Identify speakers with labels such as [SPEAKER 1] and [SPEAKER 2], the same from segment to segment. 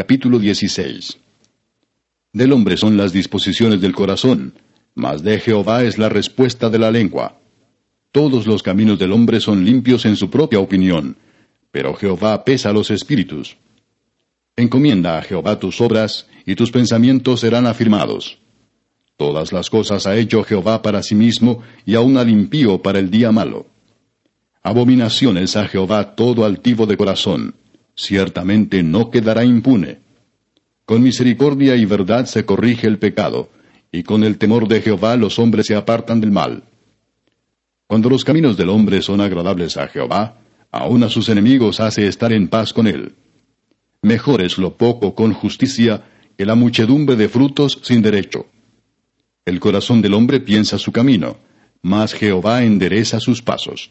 [SPEAKER 1] Capítulo 16 Del hombre son las disposiciones del corazón, mas de Jehová es la respuesta de la lengua. Todos los caminos del hombre son limpios en su propia opinión, pero Jehová pesa los espíritus. Encomienda a Jehová tus obras, y tus pensamientos serán afirmados. Todas las cosas ha hecho Jehová para sí mismo, y aun al impío para el día malo. Abominaciones a Jehová todo altivo de corazón, ciertamente no quedará impune. Con misericordia y verdad se corrige el pecado, y con el temor de Jehová los hombres se apartan del mal. Cuando los caminos del hombre son agradables a Jehová, aun a sus enemigos hace estar en paz con él. Mejor es lo poco con justicia que la muchedumbre de frutos sin derecho. El corazón del hombre piensa su camino, mas Jehová endereza sus pasos.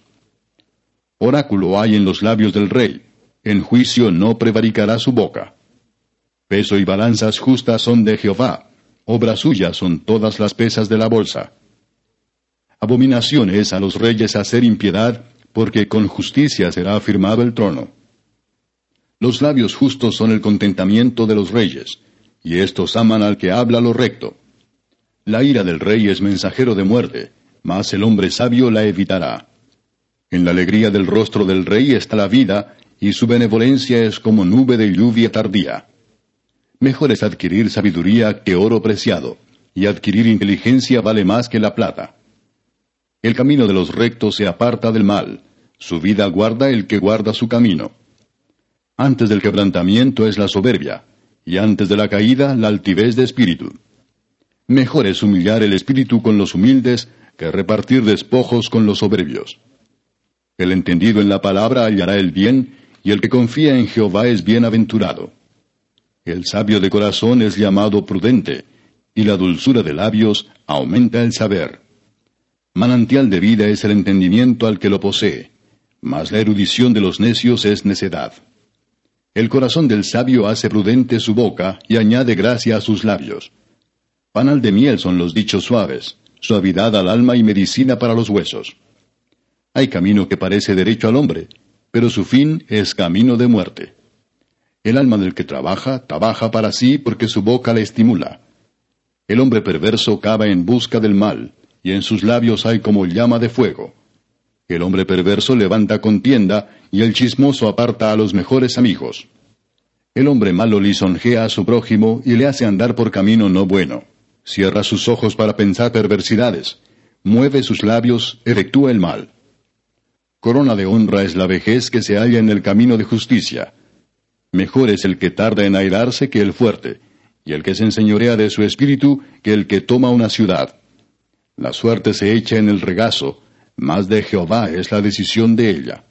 [SPEAKER 1] Oráculo hay en los labios del rey, en juicio no prevaricará su boca. Peso y balanzas justas son de Jehová, obra suya son todas las pesas de la bolsa. Abominación es a los reyes hacer impiedad, porque con justicia será afirmado el trono. Los labios justos son el contentamiento de los reyes, y éstos aman al que habla lo recto. La ira del rey es mensajero de muerte, mas el hombre sabio la evitará. En la alegría del rostro del rey está la vida, y su benevolencia es como nube de lluvia tardía. Mejor es adquirir sabiduría que oro preciado, y adquirir inteligencia vale más que la plata. El camino de los rectos se aparta del mal, su vida guarda el que guarda su camino. Antes del quebrantamiento es la soberbia, y antes de la caída la altivez de espíritu. Mejor es humillar el espíritu con los humildes que repartir despojos con los soberbios. El entendido en la palabra hallará el bien, y el que confía en Jehová es bienaventurado. El sabio de corazón es llamado prudente, y la dulzura de labios aumenta el saber. Manantial de vida es el entendimiento al que lo posee, mas la erudición de los necios es necedad. El corazón del sabio hace prudente su boca y añade gracia a sus labios. Panal de miel son los dichos suaves, suavidad al alma y medicina para los huesos. Hay camino que parece derecho al hombre, pero su fin es camino de muerte. El alma del que trabaja, trabaja para sí porque su boca le estimula. El hombre perverso cava en busca del mal, y en sus labios hay como llama de fuego. El hombre perverso levanta contienda, y el chismoso aparta a los mejores amigos. El hombre malo lisonjea a su prójimo y le hace andar por camino no bueno cierra sus ojos para pensar perversidades, mueve sus labios, efectúa el mal. Corona de honra es la vejez que se halla en el camino de justicia. Mejor es el que tarda en airarse que el fuerte, y el que se enseñorea de su espíritu que el que toma una ciudad. La suerte se echa en el regazo, mas de Jehová es la decisión de ella.